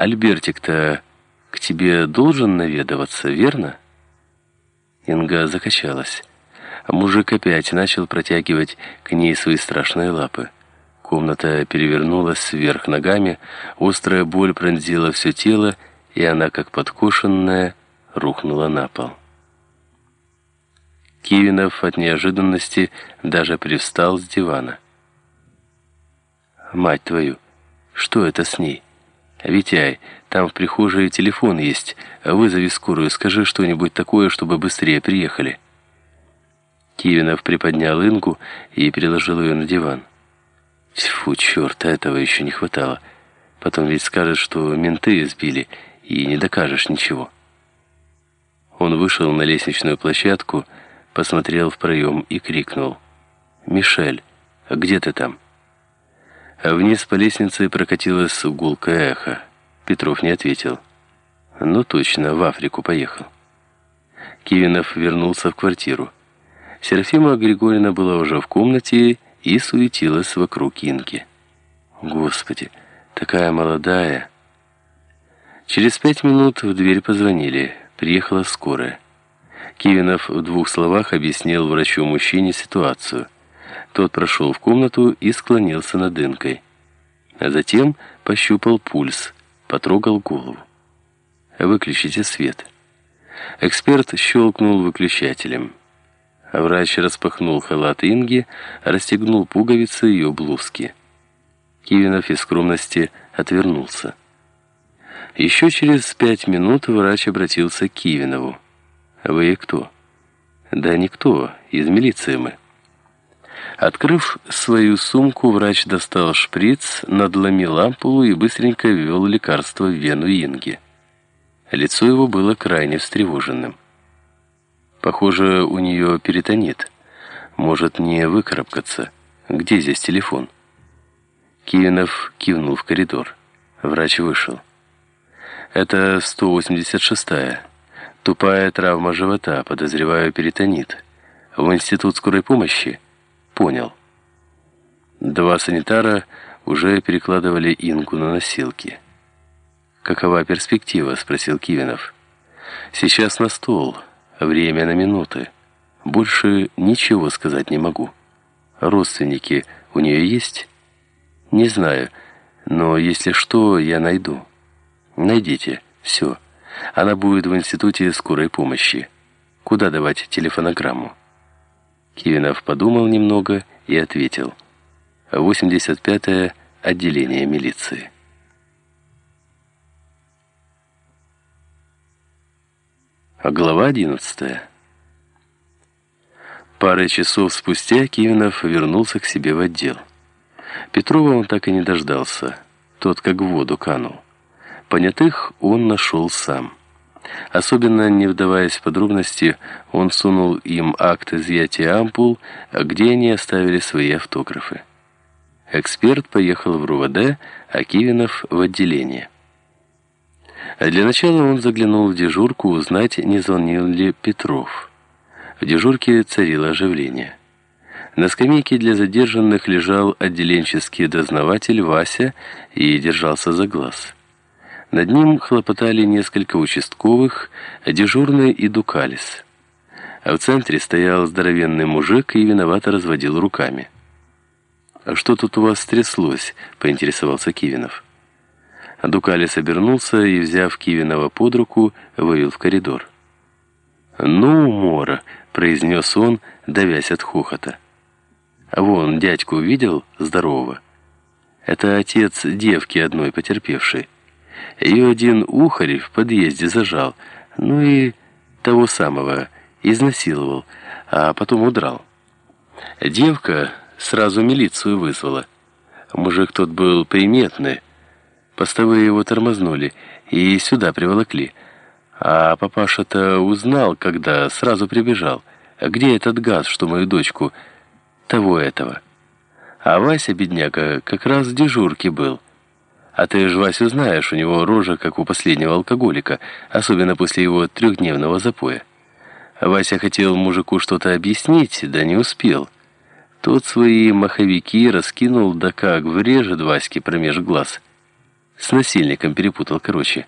Альбертик-то к тебе должен наведываться, верно?» Инга закачалась. А мужик опять начал протягивать к ней свои страшные лапы. Комната перевернулась вверх ногами, острая боль пронзила все тело, и она, как подкошенная, рухнула на пол. Кивинов от неожиданности даже привстал с дивана. «Мать твою, что это с ней? Витяй, там в прихожей телефон есть. Вызови скорую, скажи что-нибудь такое, чтобы быстрее приехали». Кивинов приподнял Ингу и переложил ее на диван. Фу, черт, этого еще не хватало. Потом ведь скажет, что менты избили, и не докажешь ничего. Он вышел на лестничную площадку, посмотрел в проем и крикнул. «Мишель, а где ты там?» А вниз по лестнице прокатилось гулкое эхо. Петров не ответил. «Ну точно, в Африку поехал». Кивинов вернулся в квартиру. Серафима Григорьевна была уже в комнате и суетилась вокруг Инки. «Господи, такая молодая!» Через пять минут в дверь позвонили. Приехала скорая. Кивинов в двух словах объяснил врачу-мужчине ситуацию. Тот прошел в комнату и склонился над Инкой. А затем пощупал пульс, потрогал голову. «Выключите свет». Эксперт щелкнул выключателем. Врач распахнул халат Инги, расстегнул пуговицы ее блузки. Кивинов из скромности отвернулся. Еще через пять минут врач обратился к Кивинову. «Вы кто?» «Да никто, из милиции мы». Открыв свою сумку, врач достал шприц, надломил ампулу и быстренько ввел лекарство в вену Инги. Лицо его было крайне встревоженным. Похоже, у нее перитонит. Может не выкарабкаться. Где здесь телефон? Кивинов кивнул в коридор. Врач вышел. Это 186-я. Тупая травма живота, подозреваю перитонит. В институт скорой помощи? Понял. Два санитара уже перекладывали Ингу на носилки. «Какова перспектива?» – спросил Кивинов. «Сейчас на стол». Время на минуты. Больше ничего сказать не могу. Родственники у нее есть? Не знаю, но если что, я найду. Найдите, все. Она будет в институте скорой помощи. Куда давать телефонограмму? Кивинов подумал немного и ответил. 85-е отделение милиции. А глава 11. Пары часов спустя Кивинов вернулся к себе в отдел. Петрова он так и не дождался. Тот как в воду канул. Понятых он нашел сам. Особенно не вдаваясь в подробности, он сунул им акт изъятия ампул, где они оставили свои автографы. Эксперт поехал в РУВД, а Кивинов в отделение. А для начала он заглянул в дежурку узнать, не звонил ли Петров. В дежурке царило оживление. На скамейке для задержанных лежал отделенческий дознаватель Вася и держался за глаз. Над ним хлопотали несколько участковых, дежурный и Дукалис. А в центре стоял здоровенный мужик и виновато разводил руками. «А что тут у вас стряслось?» — поинтересовался Кивинов. Дукалис обернулся и, взяв Кивинова под руку, вывел в коридор. «Ну, Мора», — произнес он, давясь от хохота. «А вон, дядьку видел? Здорового. Это отец девки одной потерпевшей. Ее один ухарь в подъезде зажал, ну и того самого изнасиловал, а потом удрал. Девка сразу милицию вызвала. Мужик тот был приметный, Постовые его тормознули и сюда приволокли. А папаша-то узнал, когда сразу прибежал. Где этот газ, что мою дочку, того этого? А Вася, бедняга, как раз в дежурке был. А ты ж Васю знаешь, у него рожа, как у последнего алкоголика, особенно после его трехдневного запоя. Вася хотел мужику что-то объяснить, да не успел. Тот свои маховики раскинул, да как врежет Ваське промеж глаз – С насильником перепутал, короче.